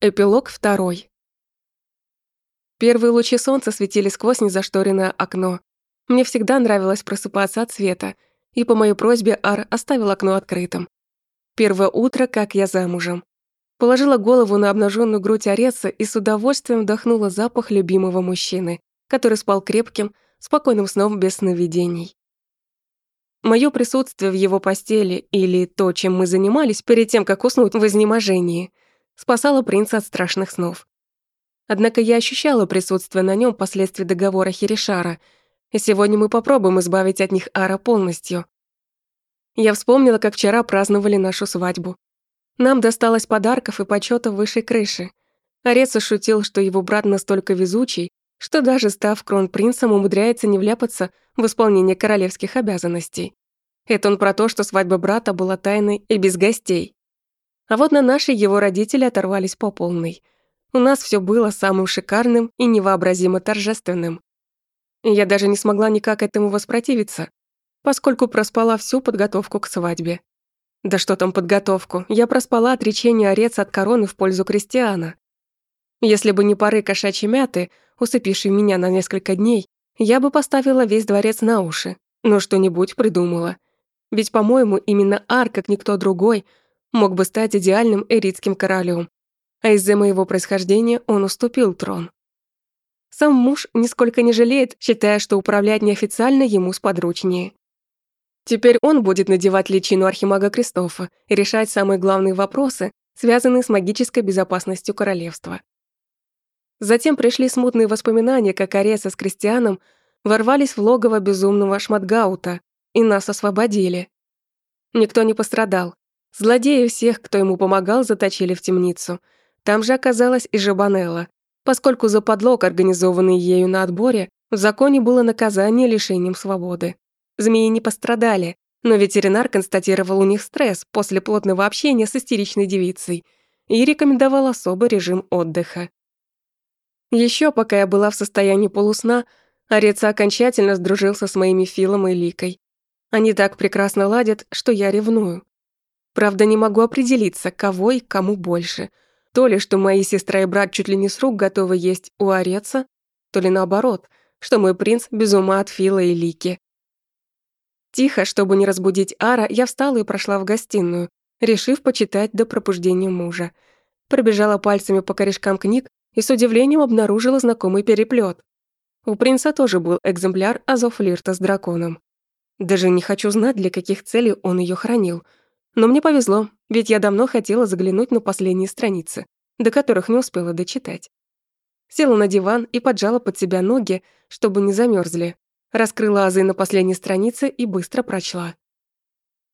Эпилог второй. Первые лучи солнца светили сквозь незашторенное окно. Мне всегда нравилось просыпаться от света, и по моей просьбе Ар оставил окно открытым. Первое утро, как я замужем. Положила голову на обнаженную грудь Ареса и с удовольствием вдохнула запах любимого мужчины, который спал крепким, спокойным сном без сновидений. Моё присутствие в его постели или то, чем мы занимались перед тем, как уснуть в изнеможении – спасала принца от страшных снов. Однако я ощущала присутствие на нем последствий договора Хиришара, и сегодня мы попробуем избавить от них Ара полностью. Я вспомнила, как вчера праздновали нашу свадьбу. Нам досталось подарков и почёта высшей крыши. Ареца шутил, что его брат настолько везучий, что даже став кронпринцем, умудряется не вляпаться в исполнение королевских обязанностей. Это он про то, что свадьба брата была тайной и без гостей. А вот на наши его родители оторвались по полной. У нас все было самым шикарным и невообразимо торжественным. Я даже не смогла никак этому воспротивиться, поскольку проспала всю подготовку к свадьбе. Да что там подготовку, я проспала отречение Ореца от короны в пользу крестьяна. Если бы не пары кошачьей мяты, усыпившей меня на несколько дней, я бы поставила весь дворец на уши, но что-нибудь придумала. Ведь, по-моему, именно Ар, как никто другой, мог бы стать идеальным эритским королем, а из-за моего происхождения он уступил трон. Сам муж нисколько не жалеет, считая, что управлять неофициально ему сподручнее. Теперь он будет надевать личину архимага Кристофа и решать самые главные вопросы, связанные с магической безопасностью королевства. Затем пришли смутные воспоминания, как Ареса с Кристианом ворвались в логово безумного Шматгаута и нас освободили. Никто не пострадал, Злодеи всех, кто ему помогал, заточили в темницу. Там же оказалась и Жабанелла, поскольку за подлог, организованный ею на отборе, в законе было наказание лишением свободы. Змеи не пострадали, но ветеринар констатировал у них стресс после плотного общения с истеричной девицей и рекомендовал особый режим отдыха. Еще пока я была в состоянии полусна, Ореца окончательно сдружился с моими Филом и Ликой. Они так прекрасно ладят, что я ревную. Правда, не могу определиться, кого и кому больше. То ли, что мои сестра и брат чуть ли не с рук готовы есть у Ореца, то ли наоборот, что мой принц без ума от Фила и Лики. Тихо, чтобы не разбудить Ара, я встала и прошла в гостиную, решив почитать до пробуждения мужа. Пробежала пальцами по корешкам книг и с удивлением обнаружила знакомый переплет. У принца тоже был экземпляр азов флирта с драконом. Даже не хочу знать, для каких целей он ее хранил — но мне повезло, ведь я давно хотела заглянуть на последние страницы, до которых не успела дочитать. Села на диван и поджала под себя ноги, чтобы не замерзли. Раскрыла азы на последней странице и быстро прочла.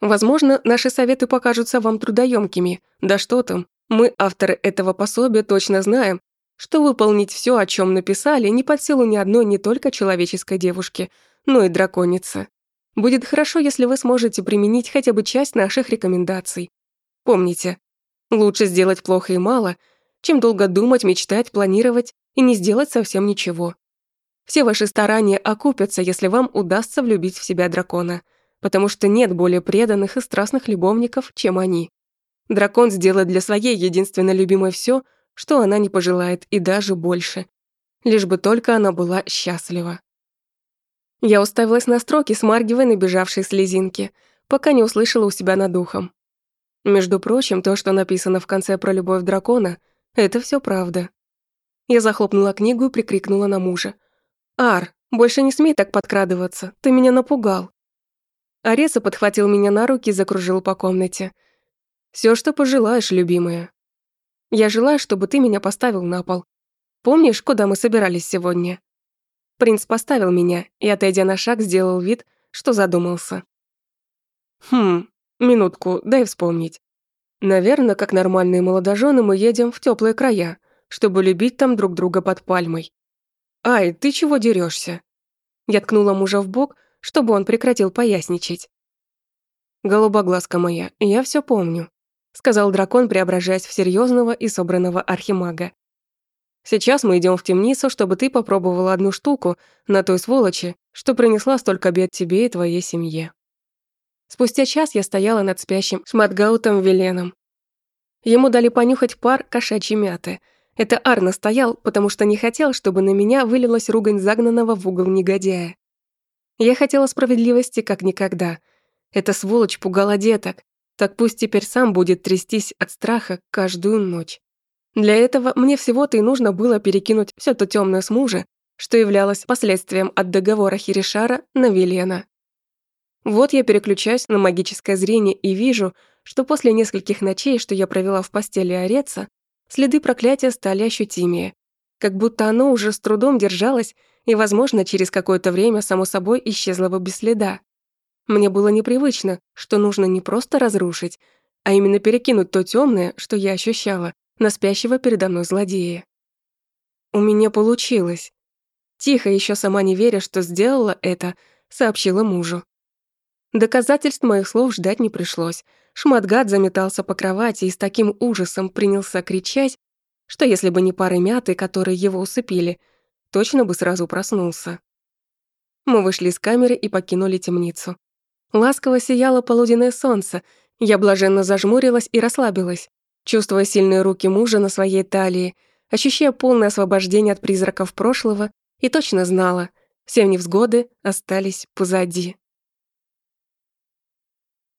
Возможно, наши советы покажутся вам трудоемкими. Да что там, мы, авторы этого пособия, точно знаем, что выполнить все, о чем написали, не под силу ни одной не только человеческой девушки, но и драконицы. Будет хорошо, если вы сможете применить хотя бы часть наших рекомендаций. Помните, лучше сделать плохо и мало, чем долго думать, мечтать, планировать и не сделать совсем ничего. Все ваши старания окупятся, если вам удастся влюбить в себя дракона, потому что нет более преданных и страстных любовников, чем они. Дракон сделает для своей единственно любимой все, что она не пожелает, и даже больше. Лишь бы только она была счастлива. Я уставилась на строки, смаргивая набежавшие слезинки, пока не услышала у себя над ухом. Между прочим, то, что написано в конце про любовь дракона, это все правда. Я захлопнула книгу и прикрикнула на мужа. «Ар, больше не смей так подкрадываться, ты меня напугал». Ареса подхватил меня на руки и закружил по комнате. Все, что пожелаешь, любимая. Я желаю, чтобы ты меня поставил на пол. Помнишь, куда мы собирались сегодня?» Принц поставил меня и, отойдя на шаг, сделал вид, что задумался. Хм, минутку, дай вспомнить. Наверное, как нормальные молодожены мы едем в теплые края, чтобы любить там друг друга под пальмой. Ай, ты чего дерешься? Я ткнула мужа в бок, чтобы он прекратил поясничать. Голубоглазка моя, я все помню, сказал дракон, преображаясь в серьезного и собранного архимага. Сейчас мы идем в темницу, чтобы ты попробовала одну штуку на той сволочи, что принесла столько бед тебе и твоей семье». Спустя час я стояла над спящим Шматгаутом Веленом. Ему дали понюхать пар кошачьей мяты. Это Ар настоял, потому что не хотел, чтобы на меня вылилась ругань загнанного в угол негодяя. Я хотела справедливости как никогда. Эта сволочь пугала деток. Так пусть теперь сам будет трястись от страха каждую ночь. Для этого мне всего-то и нужно было перекинуть все то темное с мужа, что являлось последствием от договора Хиришара на Велена. Вот я переключаюсь на магическое зрение и вижу, что после нескольких ночей, что я провела в постели Ореца, следы проклятия стали ощутимее, как будто оно уже с трудом держалось и, возможно, через какое-то время само собой исчезло бы без следа. Мне было непривычно, что нужно не просто разрушить, а именно перекинуть то темное, что я ощущала, на спящего передо мной злодея. У меня получилось. Тихо, еще сама не веря, что сделала это, сообщила мужу. Доказательств моих слов ждать не пришлось. Шматгад заметался по кровати и с таким ужасом принялся кричать, что если бы не пары мяты, которые его усыпили, точно бы сразу проснулся. Мы вышли из камеры и покинули темницу. Ласково сияло полуденное солнце, я блаженно зажмурилась и расслабилась, чувствуя сильные руки мужа на своей талии, ощущая полное освобождение от призраков прошлого и точно знала, все невзгоды остались позади.